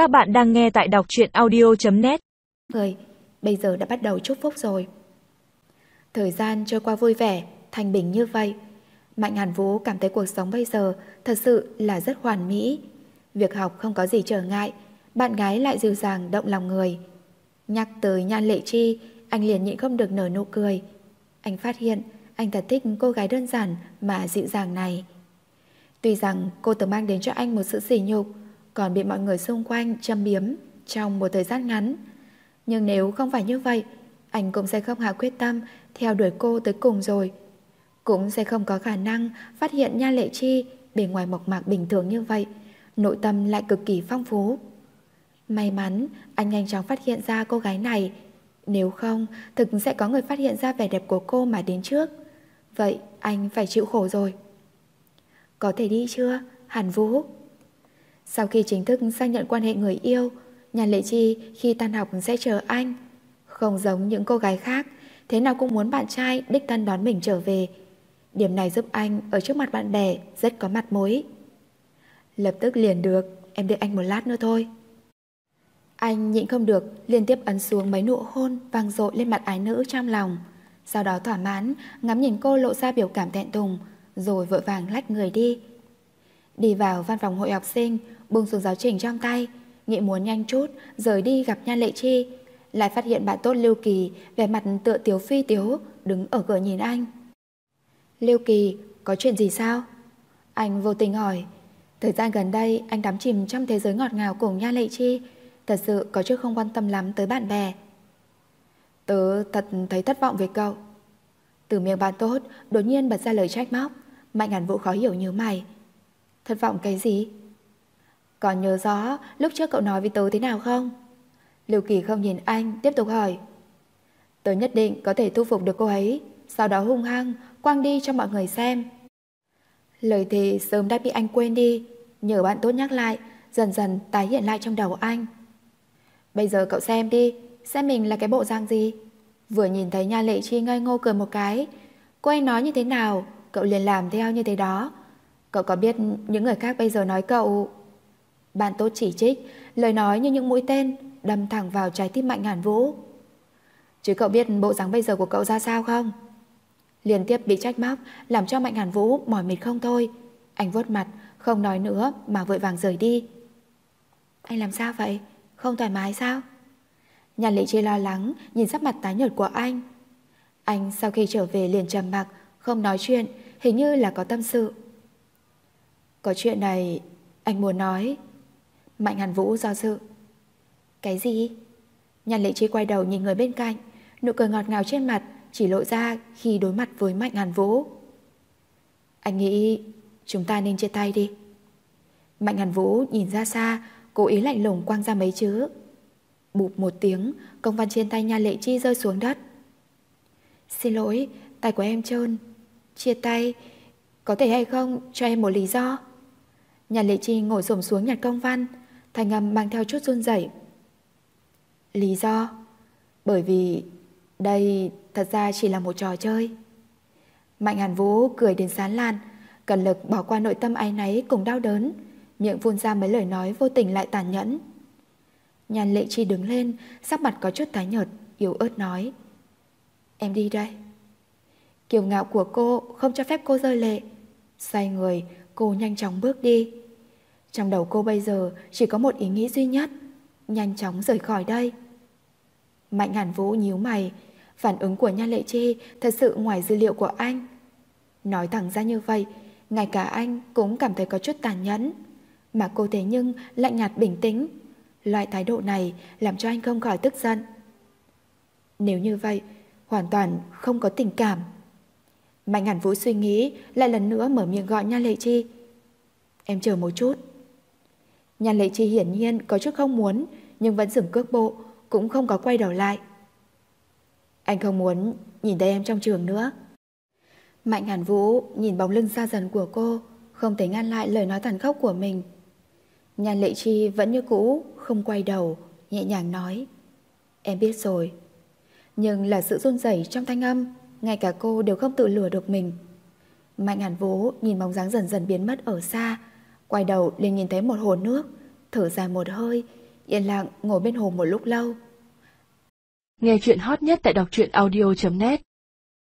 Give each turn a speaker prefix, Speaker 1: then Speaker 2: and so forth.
Speaker 1: Các bạn đang nghe tại đọc truyện audio.net
Speaker 2: Người, bây giờ đã bắt đầu chúc phúc rồi. Thời gian trôi qua vui vẻ, thanh bình như vậy. Mạnh Hàn Vũ cảm thấy cuộc sống bây giờ thật sự là rất hoàn mỹ. Việc học không có gì trở ngại, bạn gái lại dịu dàng động lòng người. Nhắc tới Nhan Lệ Chi, anh liền nhịn không được nở nụ cười. Anh phát hiện anh thật thích cô gái đơn giản mà dịu dàng này. Tuy rằng cô từng mang đến cho anh một sự sỉ nhục, còn bị mọi người xung quanh châm biếm trong một thời gian ngắn. Nhưng nếu không phải như vậy, anh cũng sẽ không hạ quyết tâm theo đuổi cô tới cùng rồi. Cũng sẽ không có khả năng phát hiện Nha Lệ Chi bề ngoài mộc mạc bình thường như vậy, nội tâm lại cực kỳ phong phú. May mắn, anh nhanh chóng phát hiện ra cô gái này. Nếu không, thực sẽ có người phát hiện ra vẻ đẹp của cô mà đến trước. Vậy anh phải chịu khổ rồi. Có thể đi chưa, Hàn Vũ? Sau khi chính thức xác nhận quan hệ người yêu, nhà Lệ Chi khi tan học sẽ chờ anh. Không giống những cô gái khác, thế nào cũng muốn bạn trai đích thân đón mình trở về. Điểm này giúp anh ở trước mặt bạn bè rất có mặt mũi. Lập tức liền được, em đợi anh một lát nữa thôi. Anh nhịn không được, liên tiếp ấn xuống mấy nụ hôn vang dội lên mặt ái nữ trong lòng. Sau đó thỏa mãn, ngắm nhìn cô lộ ra biểu cảm thẹn thùng, rồi vội vàng lách người đi. Đi vào văn phòng hội học sinh, buông xuống giáo trình trong tay, nghĩ muốn nhanh chút rời đi gặp Nhan Lệ Chi, lại phát hiện bạn tốt Lưu Kỳ vẻ mặt tựa tiếu phi tiếu đứng ở cửa nhìn anh. Lưu Kỳ, có chuyện gì sao? Anh vô tình hỏi. Thời gian gần đây anh đắm chìm trong thế giới ngọt ngào cùng Nhan Lệ Chi, thật sự có chút không quan tâm lắm tới bạn bè. Tớ thật thấy thất vọng về cậu. Từ miệng bạn tốt, đột nhiên bật ra lời trách móc. Mạnh hẳn vũ khó hiểu như mày. Thất vọng cái gì? Còn nhớ rõ lúc trước cậu nói với tớ thế nào không? Lưu Kỳ không nhìn anh, tiếp tục hỏi. Tớ nhất định có thể thu phục được cô ấy, sau đó hung hăng, quăng đi cho mọi người xem. Lời thì sớm đã bị anh quên đi, nhờ bạn tốt nhắc lại, dần dần tái hiện lại trong đầu anh. Bây giờ cậu xem đi, xem mình là cái bộ dạng gì. Vừa nhìn thấy Nha Lệ Chi ngây ngô cười một cái, cô ấy nói như thế nào, cậu liền làm theo như thế đó. Cậu có biết những người khác bây giờ nói cậu... Bạn tốt chỉ trích, lời nói như những mũi tên đâm thẳng vào trái tim Mạnh Hàn Vũ. Chứ cậu biết bộ dáng bây giờ của cậu ra sao không? Liên tiếp bị trách móc làm cho Mạnh Hàn Vũ mỏi mệt không thôi. Anh vuốt mặt, không nói nữa mà vội vàng rời đi. Anh làm sao vậy? Không thoải mái sao? Nhà lệ chi lo lắng nhìn sắc mặt tái nhợt của anh. Anh sau khi trở về liền trầm mặc, không nói chuyện, hình như là có tâm sự. Có chuyện này anh muốn nói. Mạnh Hàn Vũ do dự. Cái gì? Nhàn lệ chi quay đầu nhìn người bên cạnh, nụ cười ngọt ngào trên mặt chỉ lộ ra khi đối mặt với Mạnh Hàn Vũ. Anh nghĩ chúng ta nên chia tay đi. Mạnh Hàn Vũ nhìn ra xa, cố ý lạnh lùng quăng ra mấy chữ. Bụp một tiếng, công văn trên tay nha lệ chi rơi xuống đất. Xin lỗi, tay của em trơn. Chia tay, có thể hay không cho em một lý do? Nhà lệ chi ngồi xổm xuống nhặt công văn, thành âm mang theo chút run rẩy. Lý do? Bởi vì đây thật ra chỉ là một trò chơi. Mạnh Hàn Vũ cười đến sán lan, cần lực bỏ qua nội tâm áy náy cùng đau đớn, miệng phun ra mấy lời nói vô tình lại tàn nhẫn. Nhàn lệ chi đứng lên, sắc mặt có chút tái nhợt, yếu ớt nói. Em đi đây. Kiều ngạo của cô không cho phép cô rơi lệ. Xoay người, cô nhanh chóng bước đi. Trong đầu cô bây giờ chỉ có một ý nghĩ duy nhất, nhanh chóng rời khỏi đây. Mạnh hàn vũ nhíu mày, phản ứng của Nha Lệ Chi thật sự ngoài dữ liệu của anh. Nói thẳng ra như vậy, ngay cả anh cũng cảm thấy có chút tàn nhẫn. Mà cô thế nhưng lạnh nhạt bình tĩnh. Loại thái độ này làm cho anh không khỏi tức giận. Nếu như vậy, hoàn toàn không có tình cảm. Mạnh hàn vũ suy nghĩ, lại lần nữa mở miệng gọi Nha Lệ Chi. Em chờ một chút. Nhan Lệ Chi hiển nhiên có chút không muốn, nhưng vẫn dừng cước bộ, cũng không có quay đầu lại. Anh không muốn nhìn thấy em trong trường nữa. Mạnh Hàn Vũ nhìn bóng lưng xa dần của cô, không thể ngăn lại lời nói tàn khốc của mình. Nhan Lệ Chi vẫn như cũ, không quay đầu, nhẹ nhàng nói. Em biết rồi. Nhưng là sự run rẩy trong thanh âm, ngay cả cô đều không tự lừa được mình. Mạnh Hàn Vũ nhìn bóng dáng dần dần biến mất ở xa, Quay đầu liền nhìn thấy một hồ nước, thở dài một hơi, yên lặng ngồi bên hồ một lúc lâu.
Speaker 1: Nghe chuyện hot nhất tại đọc truyện audio.net